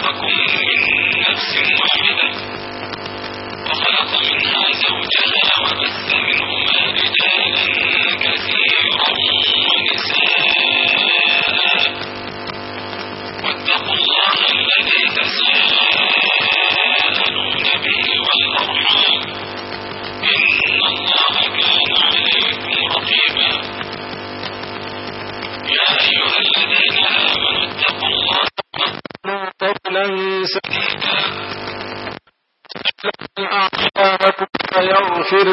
خلقكم من نفس واحدة وخلق منها زوجها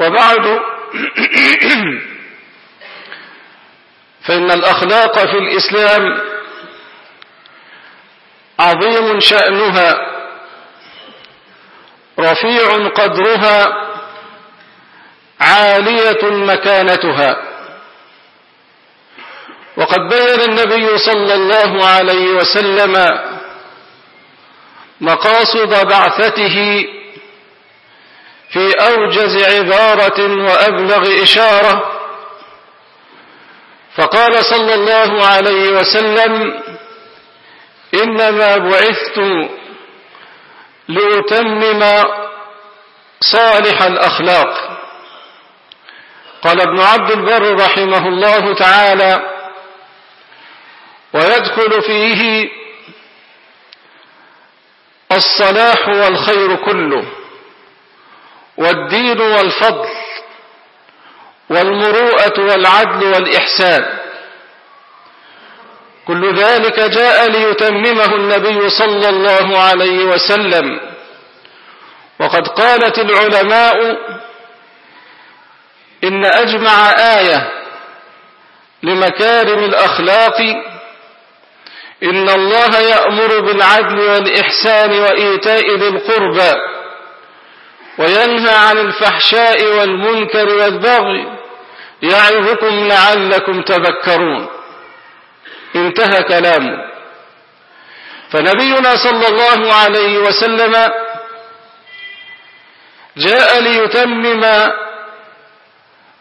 وبعد فإن الأخلاق في الإسلام عظيم شأنها رفيع قدرها عالية مكانتها. وقد بين النبي صلى الله عليه وسلم مقاصد بعثته في أوجز عبارة وأبلغ إشارة. فقال صلى الله عليه وسلم إنما بعثت لأتمم صالح الأخلاق. قال ابن عبد البر رحمه الله تعالى ويدخل فيه الصلاح والخير كله. والدين والفضل والمروءة والعدل والإحسان. كل ذلك جاء ليتممه النبي صلى الله عليه وسلم. وقد قالت العلماء إن أجمع آية لمكارم الأخلاق إن الله يأمر بالعدل والإحسان وإيتاء ذي القربى. وينهى عن الفحشاء والمنكر والبغي يعظكم لعلكم تذكرون. انتهى كلامه فنبينا صلى الله عليه وسلم جاء ليتمم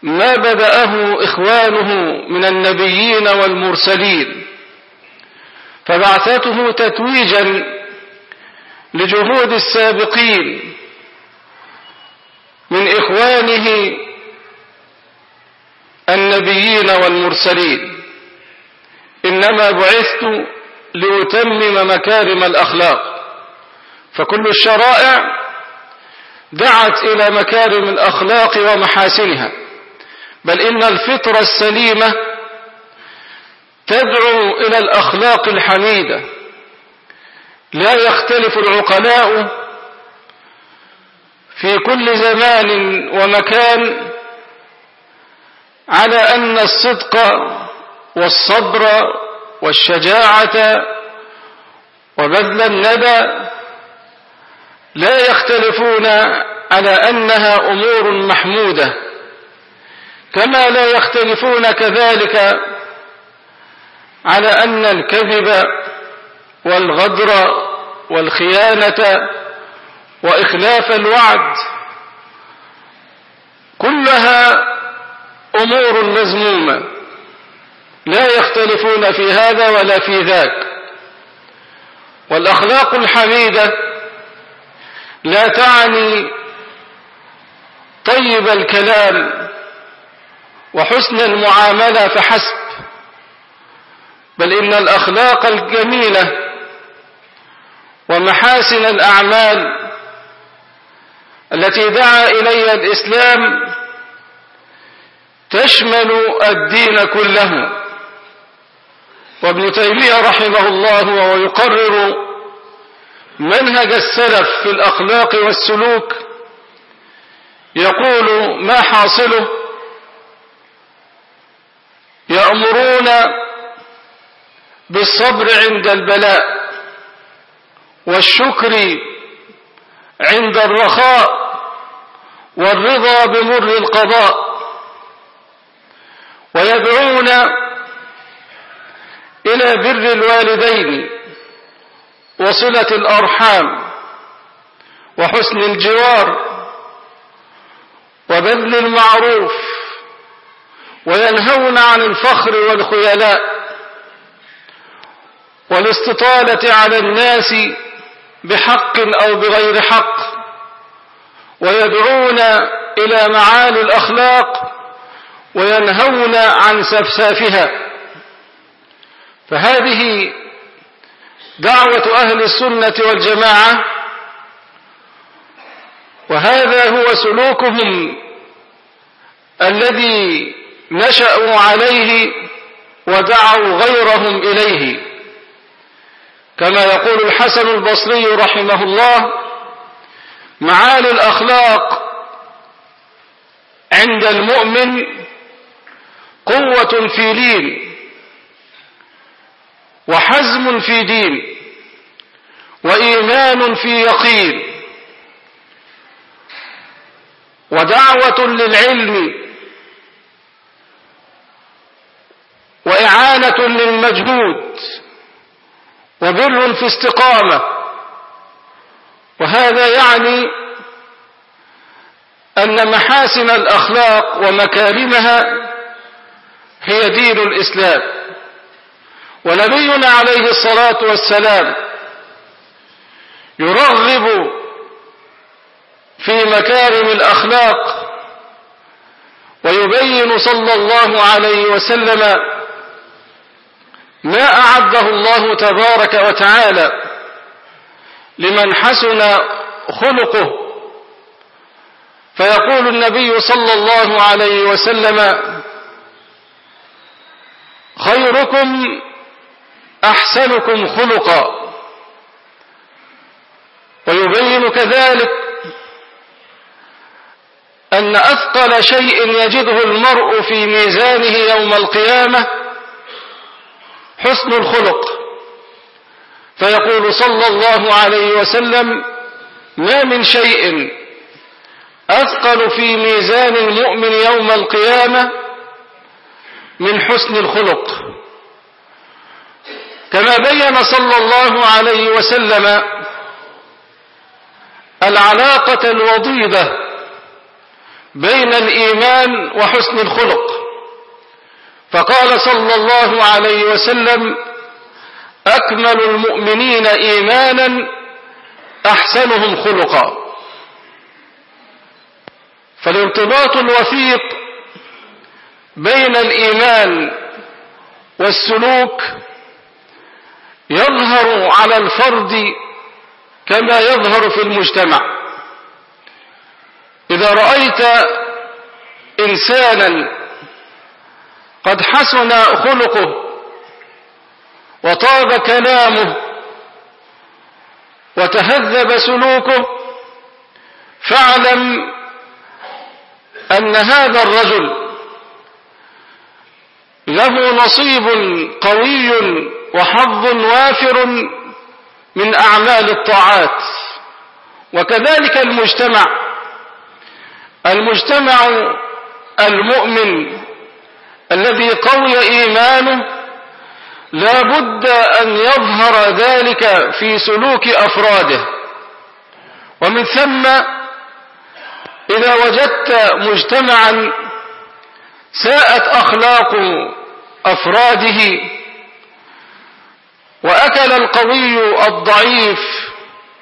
ما بدأه إخوانه من النبيين والمرسلين. فبعثته تتويجا لجهود السابقين من إخوانه النبيين والمرسلين. إنما بعثت لأتمم مكارم الأخلاق. فكل الشرائع دعت إلى مكارم الأخلاق ومحاسنها. بل إن الفطرة السليمة تدعو إلى الأخلاق الحميدة. لا يختلف العقلاء في كل زمان ومكان على أن الصدق والصبر والشجاعة وبذل الندى لا يختلفون على أنها أمور محمودة كما لا يختلفون كذلك على أن الكذب والغدر والخيانة وإخلاف الوعد. كلها أمور مذمومة. لا يختلفون في هذا ولا في ذاك. والأخلاق الحميدة لا تعني طيب الكلام وحسن المعاملة فحسب بل إن الأخلاق الجميلة ومحاسن الأعمال التي دعا إليها الإسلام تشمل الدين كله. وابن تيمية رحمه الله وهو يقرر منهج السلف في الأخلاق والسلوك. يقول ما حاصله؟ يأمرون بالصبر عند البلاء والشكر عند الرخاء والرضا بمر القضاء. ويدعون إلى بر الوالدين وصلة الأرحام وحسن الجوار وبذل المعروف وينهون عن الفخر والخيلاء والاستطالة على الناس بحق أو بغير حق ويدعون إلى معالي الأخلاق وينهون عن سفسافها. فهذه دعوة أهل السنة والجماعة وهذا هو سلوكهم الذي نشأوا عليه ودعوا غيرهم إليه. كما يقول الحسن البصري رحمه الله معالي الأخلاق عند المؤمن قوة في لين وحزم في دين وإيمان في يقين ودعوة للعلم وإعانة للمجهود وبر في استقامة. وهذا يعني أن محاسن الأخلاق ومكارمها هي دين الإسلام. ونبينا عليه الصلاة والسلام يرغب في مكارم الأخلاق ويبين صلى الله عليه وسلم ما أعده الله تبارك وتعالى لمن حسن خلقه. فيقول النبي صلى الله عليه وسلم خيركم أحسنكم خلقا. ويبين كذلك أن أثقل شيء يجده المرء في ميزانه يوم القيامة حسن الخلق. فيقول صلى الله عليه وسلم ما من شيء أثقل في ميزان المؤمن يوم القيامة من حسن الخلق. كما بين صلى الله عليه وسلم العلاقة الوضيدة بين الإيمان وحسن الخلق. فقال صلى الله عليه وسلم أكمل المؤمنين إيمانا أحسنهم خلقا. فالارتباط الوثيق بين الإيمان والسلوك يظهر على الفرد كما يظهر في المجتمع. إذا رأيت إنسانا قد حسن خلقه وطاب كلامه وتهذب سلوكه فاعلم أن هذا الرجل له نصيب قوي وحظ وافر من أعمال الطاعات وكذلك المجتمع. المجتمع المؤمن الذي قوي إيمانه لا بد أن يظهر ذلك في سلوك أفراده. ومن ثم إذا وجدت مجتمعا ساءت أخلاق أفراده وأكل القوي الضعيف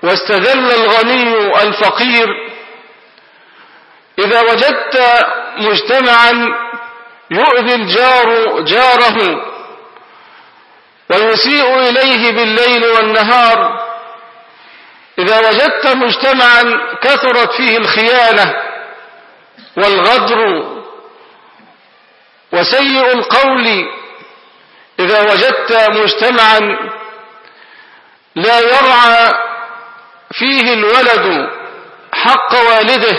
واستذل الغني الفقير إذا وجدت مجتمعا يؤذي الجار جاره ويسيء إليه بالليل والنهار. إذا وجدت مجتمعا كثرت فيه الخيانة والغدر وسيء القول إذا وجدت مجتمعا لا يرعى فيه الولد حق والده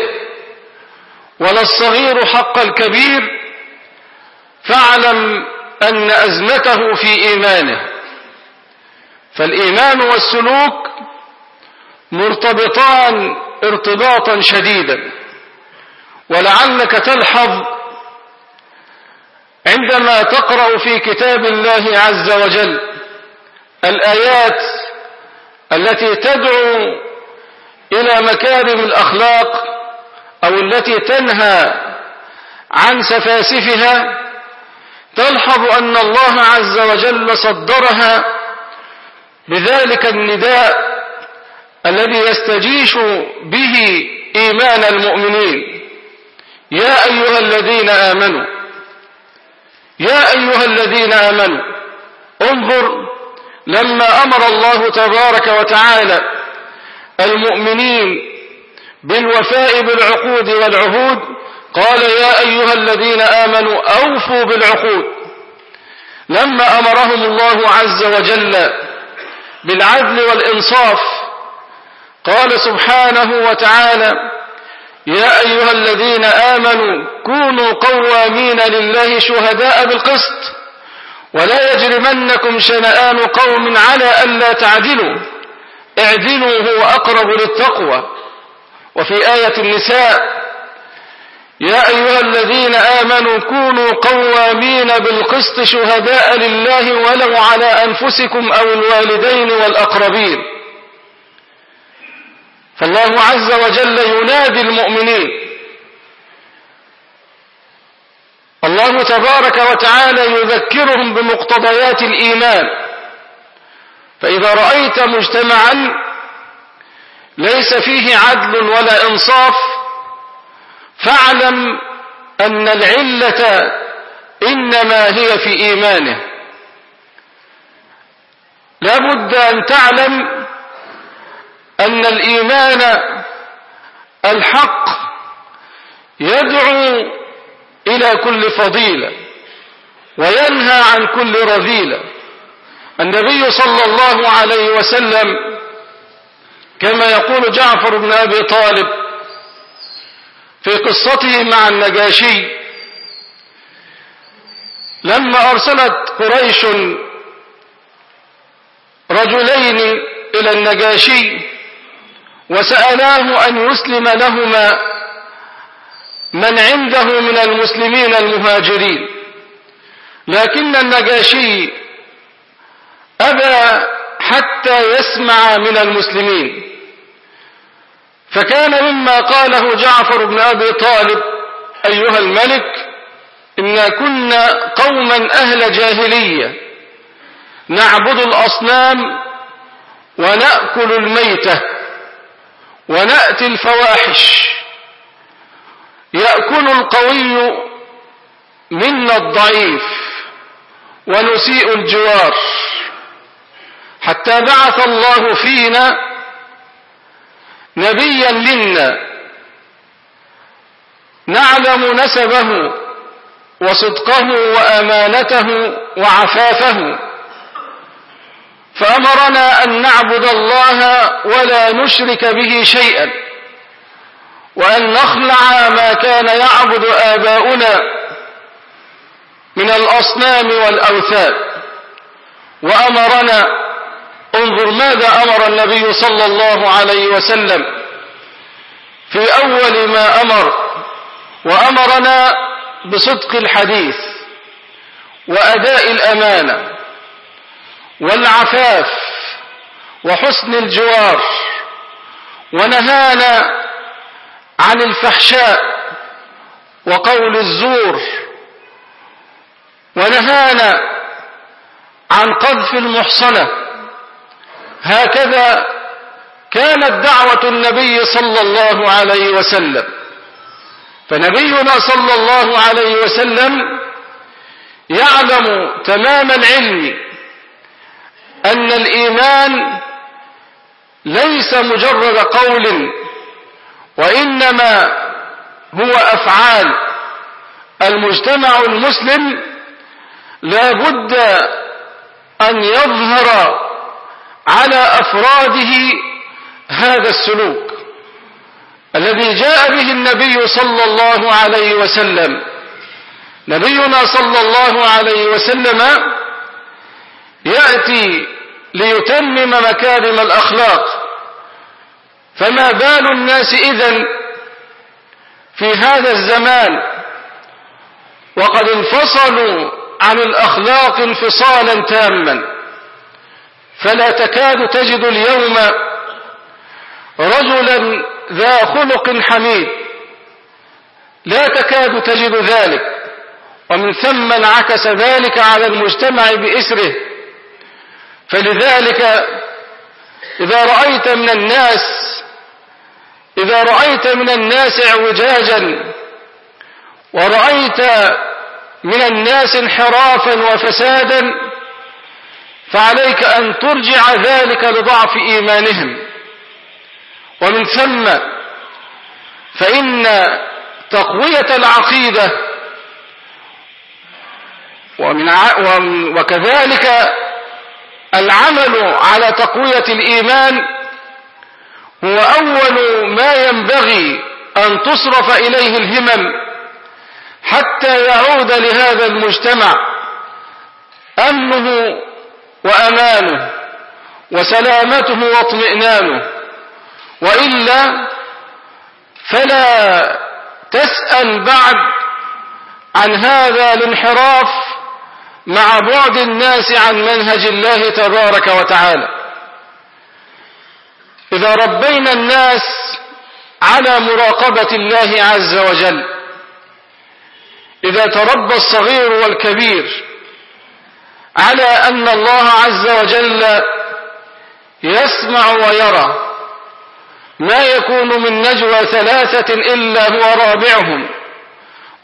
ولا الصغير حق الكبير فاعلم أن أزمته في إيمانه. فالإيمان والسلوك مرتبطان ارتباطا شديدا. ولعلك تلحظ عندما تقرأ في كتاب الله عز وجل الآيات التي تدعو إلى مكارم الأخلاق أو التي تنهى عن سفاسفها تلحظ أن الله عز وجل صدرها بذلك النداء الذي يستجيش به إيمان المؤمنين. يا أيها الذين آمنوا يا أيها الذين آمنوا انظر لما أمر الله تبارك وتعالى المؤمنين بالوفاء بالعقود والعهود قال يا أيها الذين آمنوا أوفوا بالعقود. لما أمرهم الله عز وجل بالعدل والإنصاف قال سبحانه وتعالى يا أيها الذين آمنوا كونوا قوامين لله شهداء بالقسط ولا يجرمنكم شنآن قوم على ألا تعدلوا. اعدلوا هو أقرب للتقوى. وفي آية النساء يا أيها الذين آمنوا كونوا قوامين بالقسط شهداء لله ولو على أنفسكم أو الوالدين والأقربين. فالله عز وجل ينادي المؤمنين. الله تبارك وتعالى يذكرهم بمقتضيات الإيمان. فإذا رأيت مجتمعا ليس فيه عدل ولا إنصاف فاعلم أن العلة إنما هي في إيمانه. لا بد أن تعلم أن الإيمان الحق يدعو إلى كل فضيلة وينهى عن كل رذيلة. النبي صلى الله عليه وسلم كما يقول جعفر بن أبي طالب في قصته مع النجاشي. لما أرسلت قريش رجلين إلى النجاشي وسألاه أن يسلم لهما من عنده من المسلمين المهاجرين. لكن النجاشي أبى حتى يسمع من المسلمين. فكان مما قاله جعفر بن أبي طالب أيها الملك إنا كنا قوما أهل جاهلية نعبد الأصنام ونأكل الميتة ونأتي الفواحش. يأكل القوي منا الضعيف ونسيء الجوار. حتى بعث الله فينا نبيا منا نعلم نسبه وصدقه وأمانته وعفافه. فأمرنا أن نعبد الله ولا نشرك به شيئا. وأن نخلع ما كان يعبد آباؤنا من الأصنام والأوثان. وأمرنا انظر ماذا أمر النبي صلى الله عليه وسلم. في أول ما أمر وأمرنا بصدق الحديث وأداء الأمانة والعفاف وحسن الجوار ونهانا عن الفحشاء وقول الزور ونهانا عن قذف المحصنة. هكذا كانت دعوة النبي صلى الله عليه وسلم. فنبينا صلى الله عليه وسلم يعلم تمام العلم أن الإيمان ليس مجرد قول وإنما هو أفعال. المجتمع المسلم لا بد أن يظهر على أفراده هذا السلوك الذي جاء به النبي صلى الله عليه وسلم. نبينا صلى الله عليه وسلم يأتي ليتمم مكارم الأخلاق. فما بال الناس إذن في هذا الزمان وقد انفصلوا عن الأخلاق انفصالا تاما؟ فلا تكاد تجد اليوم رجلا ذا خلق حميد. لا تكاد تجد ذلك. ومن ثم انعكس ذلك على المجتمع بإسره. فلذلك إذا رأيت من الناس إذا رأيت من الناس اعوجاجا ورأيت من الناس انحرافا وفسادا فعليك أن ترجع ذلك لضعف إيمانهم. ومن ثم فإن تقوية العقيدة ومن وكذلك العمل على تقوية الإيمان هو أول ما ينبغي أن تصرف إليه الهمم حتى يعود لهذا المجتمع. أمنه وأمانه وسلامته واطمئنانه وإلا فلا تسأل بعد عن هذا الانحراف مع بعد الناس عن منهج الله تبارك وتعالى. إذا ربينا الناس على مراقبة الله عز وجل إذا تربى الصغير والكبير على أن الله عز وجل يسمع ويرى. ما يكون من نجوى ثلاثة إلا هو رابعهم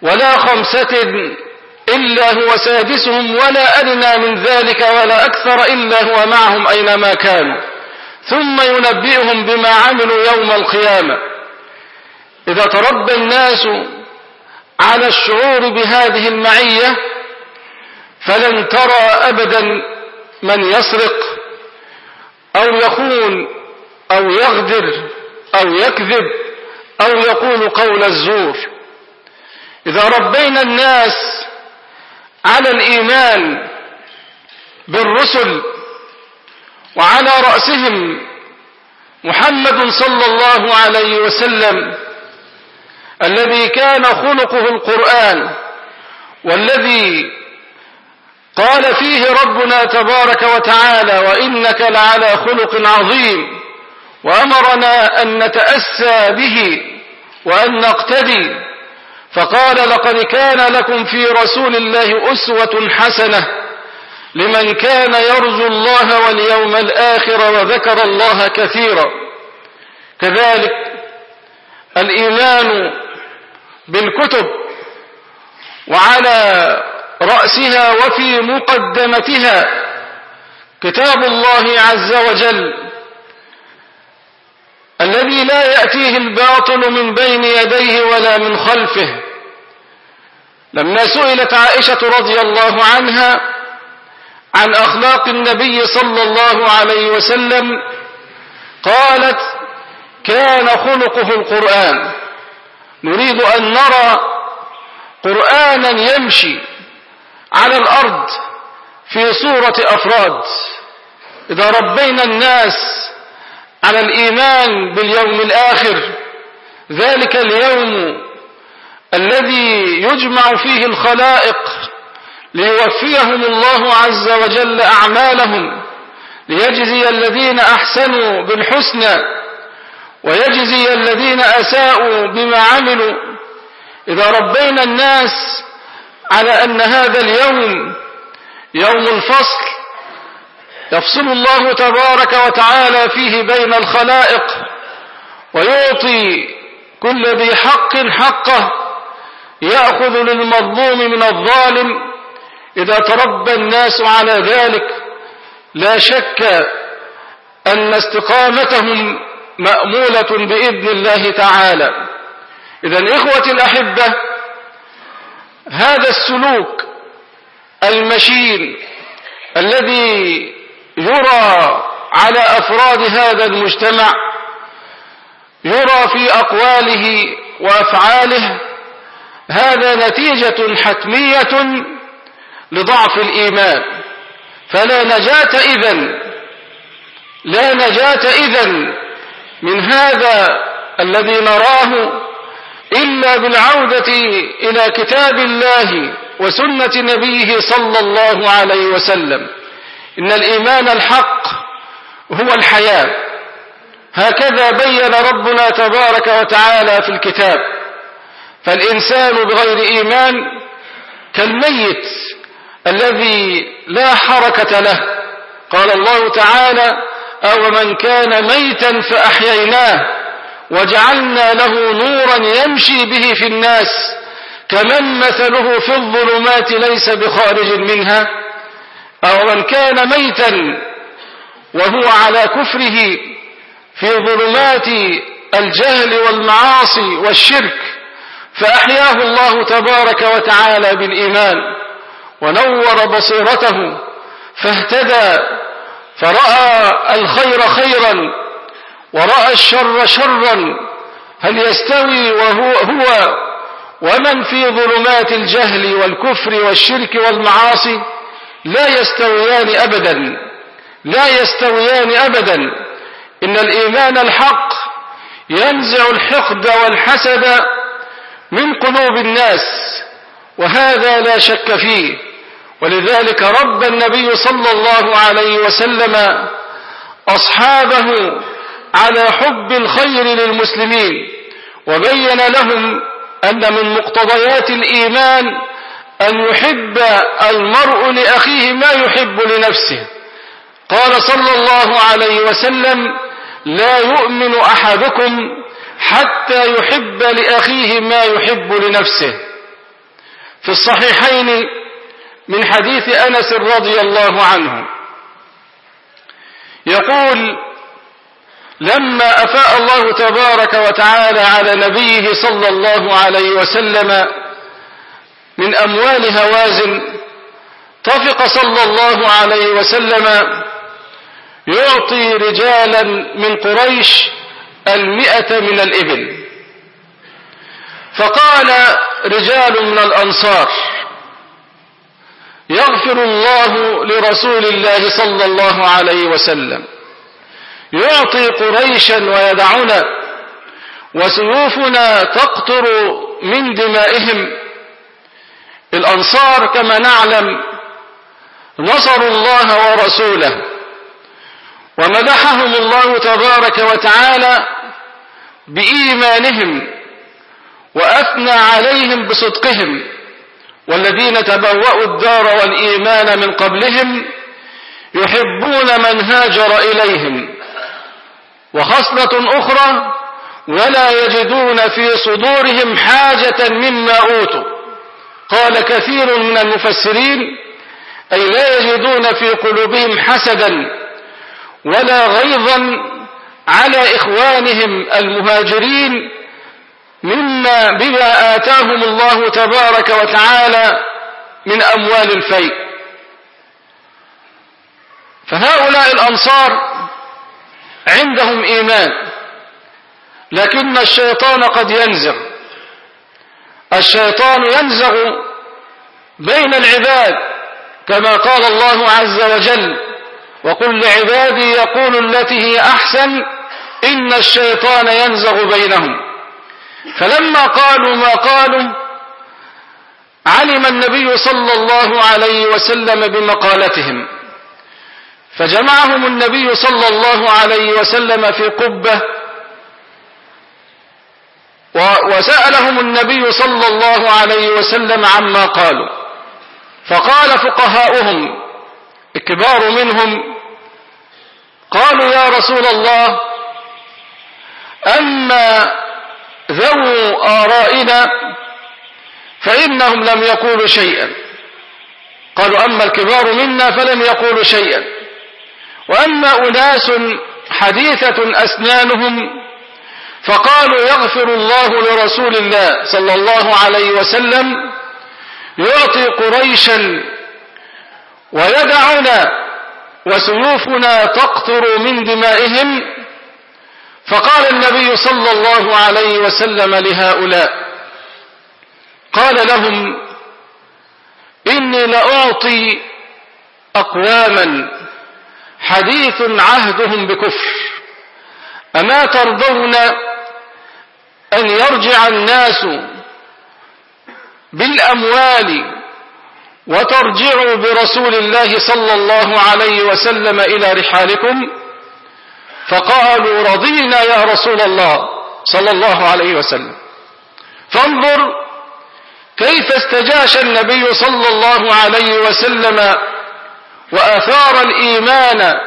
ولا خمسة إلا هو سادسهم ولا أدنى من ذلك ولا أكثر إلا هو معهم أينما كانوا. ثم ينبئهم بما عملوا يوم القيامة. إذا تربى الناس على الشعور بهذه المعية فلن ترى أبدا من يسرق أو يخون أو يغدر أو يكذب أو يقول قول الزور. إذا ربينا الناس على الإيمان بالرسل وعلى رأسهم محمد صلى الله عليه وسلم الذي كان خلقه القرآن والذي قال فيه ربنا تبارك وتعالى وإنك لعلى خلق عظيم وأمرنا أن نتأسى به وأن نقتدي. فقال لقد كان لكم في رسول الله أسوة حسنة لمن كان يرجو الله واليوم الآخر وذكر الله كثيرا. كذلك الإيمان بالكتب وعلى رأسها وفي مقدمتها كتاب الله عز وجل الذي لا يأتيه الباطل من بين يديه ولا من خلفه. لما سئلت عائشة رضي الله عنها عن أخلاق النبي صلى الله عليه وسلم قالت كان خلقه القرآن نريد أن نرى قرآنا يمشي على الأرض في صورة أفراد. إذا ربينا الناس على الإيمان باليوم الآخر ذلك اليوم الذي يجمع فيه الخلائق ليوفيهم الله عز وجل أعمالهم ليجزي الذين أحسنوا بالحسنى ويجزي الذين أساءوا بما عملوا. إذا ربينا الناس على أن هذا اليوم يوم الفصل يفصل الله تبارك وتعالى فيه بين الخلائق ويعطي كل ذي حق حقه يأخذ للمظلوم من الظالم إذا تربى الناس على ذلك. لا شك أن استقامتهم مأمولة بإذن الله تعالى. إذا إخوة الأحبة هذا السلوك المشين الذي يرى على أفراد هذا المجتمع يرى في أقواله وأفعاله هذا نتيجة حتمية لضعف الإيمان. فلا نجاة إذن لا نجاة إذن من هذا الذي نراه إلا بالعودة إلى كتاب الله وسنة نبيه صلى الله عليه وسلم. إن الإيمان الحق هو الحياة. هكذا بين ربنا تبارك وتعالى في الكتاب. فالإنسان بغير إيمان كالميت الذي لا حركة له. قال الله تعالى أو من كان ميتا فأحييناه وجعلنا له نورا يمشي به في الناس كمن مثله في الظلمات ليس بخارج منها؟ أو من كان ميتا وهو على كفره في ظلمات الجهل والمعاصي والشرك فأحياه الله تبارك وتعالى بالإيمان ونور بصيرته فاهتدى فرأى الخير خيرا ورأى الشر شرا هل يستوي وهو هو ومن في ظلمات الجهل والكفر والشرك والمعاصي لا يستويان أبدا لا يستويان أبدا. إن الإيمان الحق ينزع الحقد والحسد من قلوب الناس وهذا لا شك فيه. ولذلك رب النبي صلى الله عليه وسلم أصحابه على حب الخير للمسلمين وبين لهم أن من مقتضيات الإيمان أن يحب المرء لأخيه ما يحب لنفسه. قال صلى الله عليه وسلم لا يؤمن أحدكم حتى يحب لأخيه ما يحب لنفسه. في الصحيحين من حديث أنس رضي الله عنه يقول لما أفاء الله تبارك وتعالى على نبيه صلى الله عليه وسلم من أموال هوازن طفق صلى الله عليه وسلم يعطي رجالا من قريش المئة من الإبل. فقال رجال من الأنصار يغفر الله لرسول الله صلى الله عليه وسلم. يعطي قريشا ويدعنا وسيوفنا تقطر من دمائهم. الأنصار كما نعلم نصروا الله ورسوله ومدحهم الله تبارك وتعالى بإيمانهم وأثنى عليهم بصدقهم. والذين تبوأوا الدار والإيمان من قبلهم يحبون من هاجر إليهم. وخصلة أخرى ولا يجدون في صدورهم حاجة مما أوتوا. قال كثير من المفسرين أي لا يجدون في قلوبهم حسدا ولا غيظا على إخوانهم المهاجرين مما بما آتاهم الله تبارك وتعالى من أموال الفيء. فهؤلاء الأنصار عندهم إيمان لكن الشيطان قد ينزغ. الشيطان ينزغ بين العباد كما قال الله عز وجل وقل لعبادي يقول التي هي أحسن إن الشيطان ينزغ بينهم. فلما قالوا ما قالوا علم النبي صلى الله عليه وسلم بمقالتهم. فجمعهم النبي صلى الله عليه وسلم في قبة وسألهم النبي صلى الله عليه وسلم عما قالوا. فقال فقهاؤهم الكبار منهم قالوا يا رسول الله أما ذو آرائنا فإنهم لم يقولوا شيئا. قالوا أما الكبار منا فلم يقولوا شيئا. وأما أناس حديثة أسنانهم فقالوا يغفر الله لرسول الله صلى الله عليه وسلم يعطي قريشا ويدعنا وسيوفنا تقطر من دمائهم فقال النبي صلى الله عليه وسلم لهؤلاء قال لهم إني لأعطي أقواما حديث عهدهم بكفر. أما ترضون أن يرجع الناس بالأموال وترجعوا برسول الله صلى الله عليه وسلم إلى رحالكم فقالوا رضينا يا رسول الله صلى الله عليه وسلم. فانظر كيف استجاش النبي صلى الله عليه وسلم وأثار الإيمان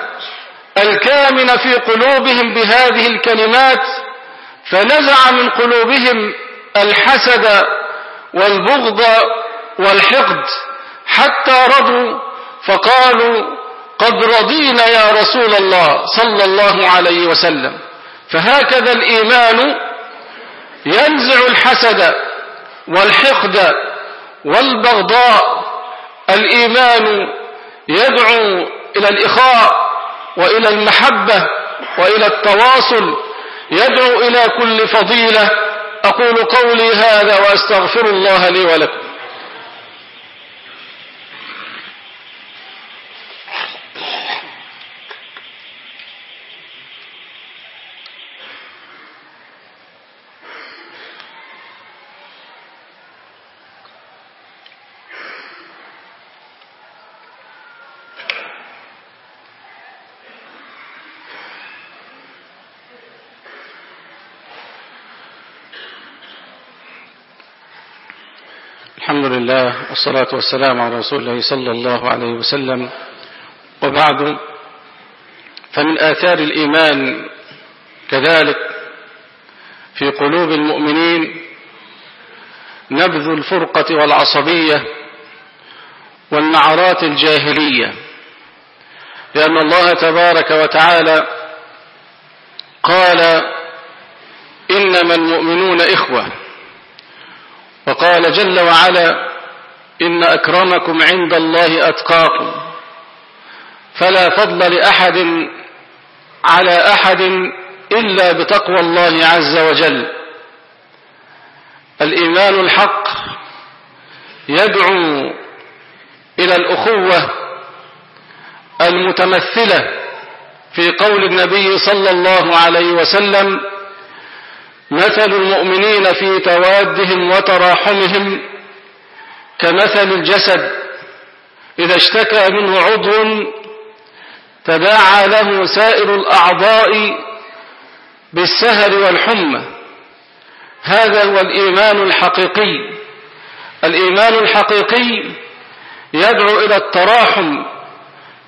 الكامن في قلوبهم بهذه الكلمات فنزع من قلوبهم الحسد والبغض والحقد. حتى رضوا فقالوا قد رضينا يا رسول الله صلى الله عليه وسلم. فهكذا الإيمان ينزع الحسد والحقد والبغضاء. الإيمان يدعو إلى الإخاء وإلى المحبة وإلى التواصل يدعو إلى كل فضيلة. أقول قولي هذا وأستغفر الله لي ولكم. الحمد لله والصلاة والسلام على رسول الله صلى الله عليه وسلم. وبعد فمن آثار الإيمان كذلك في قلوب المؤمنين نبذ الفرقة والعصبية والنعرات الجاهلية لأن الله تبارك وتعالى قال إنما المؤمنون إخوة. وقال جل وعلا إن أكرمكم عند الله أتقاكم. فلا فضل لأحد على أحد إلا بتقوى الله عز وجل. الإيمان الحق يدعو إلى الأخوة المتمثلة في قول النبي صلى الله عليه وسلم مثل المؤمنين في توادهم وتراحمهم كمثل الجسد إذا اشتكى منه عضو تداعى له سائر الأعضاء بالسهر والحمى. هذا هو الإيمان الحقيقي. الإيمان الحقيقي يدعو إلى التراحم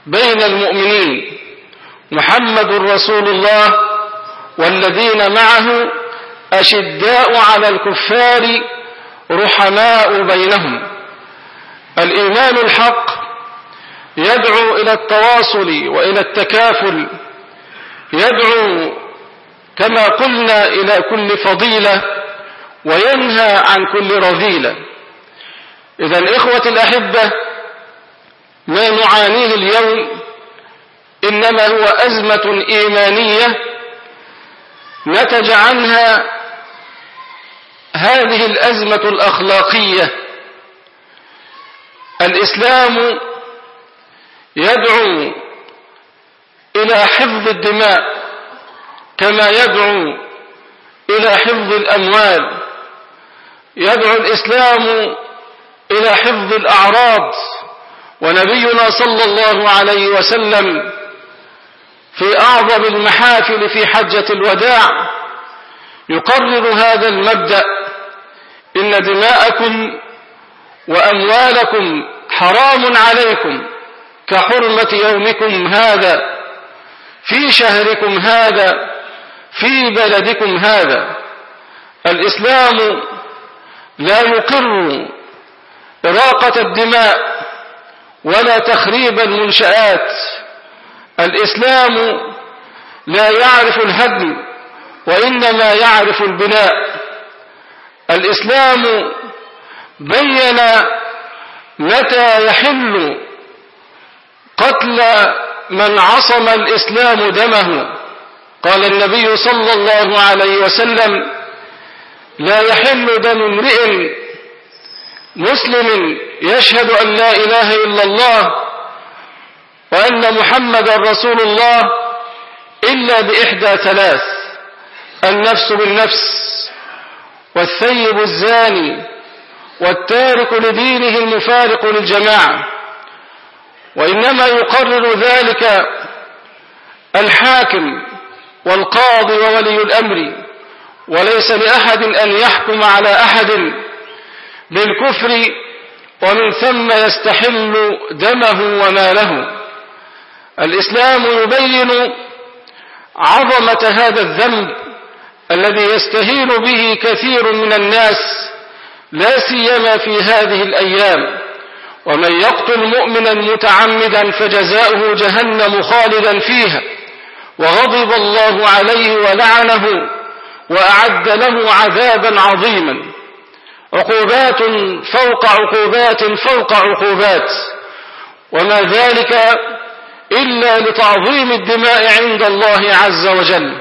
بين المؤمنين. محمد رسول الله والذين معه أشداء على الكفار رحماء بينهم. الإيمان الحق يدعو إلى التواصل وإلى التكافل يدعو كما قلنا إلى كل فضيلة وينهى عن كل رذيلة. إذا إخوة الأحبة ما نعانيه اليوم إنما هو أزمة إيمانية نتج عنها هذه الأزمة الأخلاقية. الإسلام يدعو إلى حفظ الدماء كما يدعو إلى حفظ الأموال. يدعو الإسلام إلى حفظ الأعراض. ونبينا صلى الله عليه وسلم في أعظم المحافل في حجة الوداع يقرر هذا المبدأ إن دماءكم وأموالكم حرام عليكم كحرمة يومكم هذا في شهركم هذا في بلدكم هذا. الإسلام لا يقر إراقة الدماء ولا تخريب المنشآت. الإسلام لا يعرف الهدم وإنما يعرف البناء. الإسلام بين متى يحل قتل من عصم الإسلام دمه. قال النبي صلى الله عليه وسلم لا يحل دم امرئ مسلم يشهد أن لا إله إلا الله وأن محمد رسول الله إلا بإحدى ثلاث النفس بالنفس والثيب الزاني والتارك لدينه المفارق للجماعة. وإنما يقرر ذلك الحاكم والقاضي وولي الأمر وليس لأحد أن يحكم على أحد بالكفر ومن ثم يستحل دمه وماله. الإسلام يبين عظمة هذا الذنب الذي يستهين به كثير من الناس لا سيما في هذه الأيام. ومن يقتل مؤمنا متعمدا فجزاؤه جهنم خالدا فيها. وغضب الله عليه ولعنه وأعد له عذابا عظيما. عقوبات فوق عقوبات فوق عقوبات. وما ذلك إلا لتعظيم الدماء عند الله عز وجل.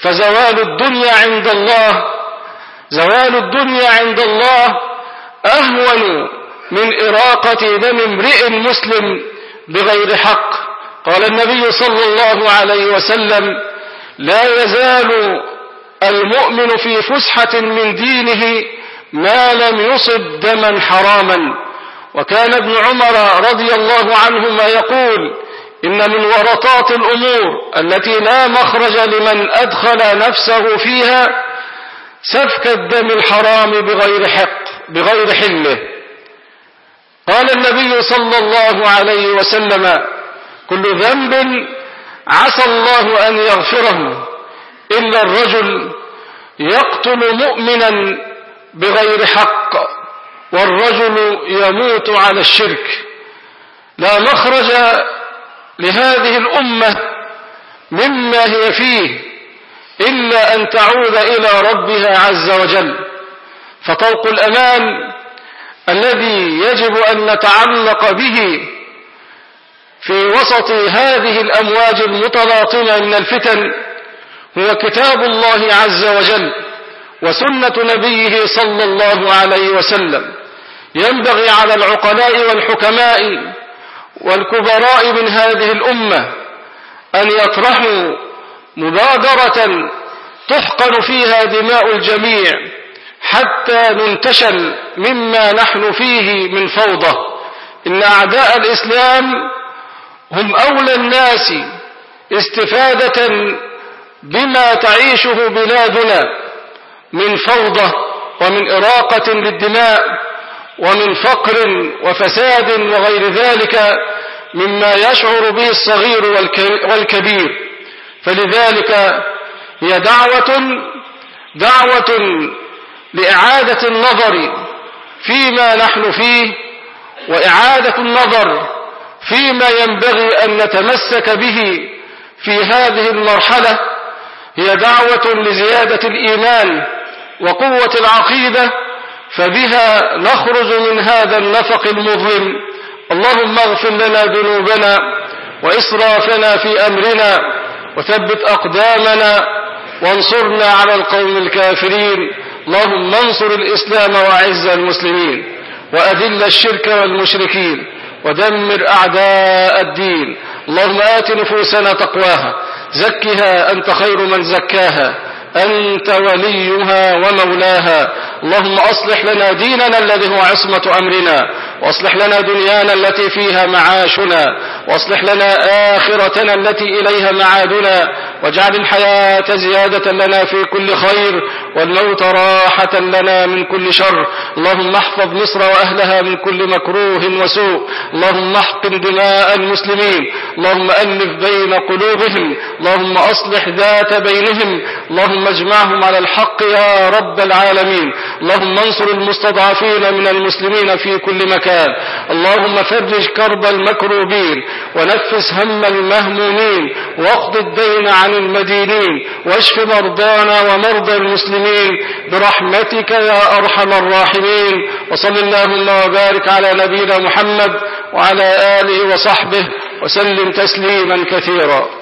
فزوال الدنيا عند الله زوال الدنيا عند الله أهون من إراقة دم امرئ مسلم بغير حق. قال النبي صلى الله عليه وسلم لا يزال المؤمن في فسحة من دينه ما لم يصب دما حراما. وكان ابن عمر رضي الله عنهما يقول إن من ورطات الأمور التي لا مخرج لمن أدخل نفسه فيها سفك الدم الحرام بغير حق بغير حله قال النبي صلى الله عليه وسلم كل ذنب عسى الله أن يغفره إلا الرجل يقتل مؤمنا بغير حق والرجل يموت على الشرك. لا مخرج لهذه الأمة مما هي فيه. إلا أن تعود إلى ربها عز وجل. فطوق الأمان الذي يجب أن نتعلق به في وسط هذه الأمواج المتلاطمة من الفتن هو كتاب الله عز وجل وسنة نبيه صلى الله عليه وسلم. ينبغي على العقلاء والحكماء والكبراء من هذه الأمة أن يطرحوا مبادرة تحقن فيها دماء الجميع حتى ننتشل مما نحن فيه من فوضى. إن أعداء الإسلام هم أولى الناس استفادة بما تعيشه بلادنا من فوضى ومن إراقة للدماء ومن فقر وفساد وغير ذلك مما يشعر به الصغير والكبير. فلذلك هي دعوة دعوة لإعادة النظر فيما نحن فيه وإعادة النظر فيما ينبغي أن نتمسك به في هذه المرحلة. هي دعوة لزيادة الإيمان وقوة العقيدة فبها نخرج من هذا النفق المظلم. اللهم اغفر لنا ذنوبنا وإسرافنا في أمرنا. وثبت أقدامنا وانصرنا على القوم الكافرين. اللهم انصر الإسلام وأعز المسلمين وأذل الشرك والمشركين ودمر أعداء الدين. اللهم آت نفوسنا تقواها زكها أنت خير من زكاها. أنت وليها ومولاها. اللهم أصلح لنا ديننا الذي هو عصمة أمرنا. وأصلح لنا دنيانا التي فيها معاشنا. وأصلح لنا آخرتنا التي إليها معادنا. واجعل الحياة زيادة لنا في كل خير والموت راحة لنا من كل شر. اللهم احفظ مصر وأهلها من كل مكروه وسوء. اللهم احقن دماء المسلمين. اللهم ألف بين قلوبهم. اللهم أصلح ذات بينهم. اللهم اجمعهم على الحق يا رب العالمين. اللهم انصر المستضعفين من المسلمين في كل مكان. اللهم فرج كرب المكروبين ونفس هم المهمومين واقض الدين عن المدينين واشف مرضانا ومرضى المسلمين برحمتك يا أرحم الراحمين. وصل اللهم وبارك على نبينا محمد وعلى آله وصحبه وسلم تسليما كثيرا.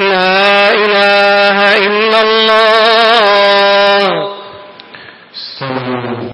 لا إله إلا الله.